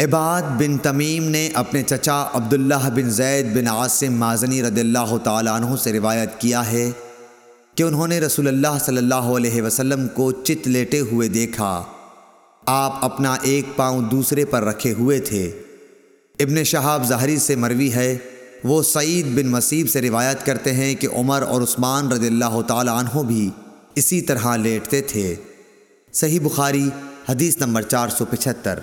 عباد بن تمیم نے اپنے چچا عبداللہ بن زید بن عاصم مازنی رضی اللہ تعالیٰ عنہ سے روایت کیا ہے کہ انہوں نے رسول اللہ صلی اللہ علیہ وسلم کو چت لیٹے ہوئے دیکھا۔ آپ اپنا ایک پاؤں دوسرے پر رکھے ہوئے تھے۔ ابن شہاب ظہری سے مروی ہے۔ وہ سعید بن مصیب سے روایت کرتے ہیں کہ عمر اور عثمان رضی اللہ تعالیٰ عنہ بھی اسی طرح لیٹتے تھے۔ صحیح بخاری، حدیث نمبر چار سو پچھتر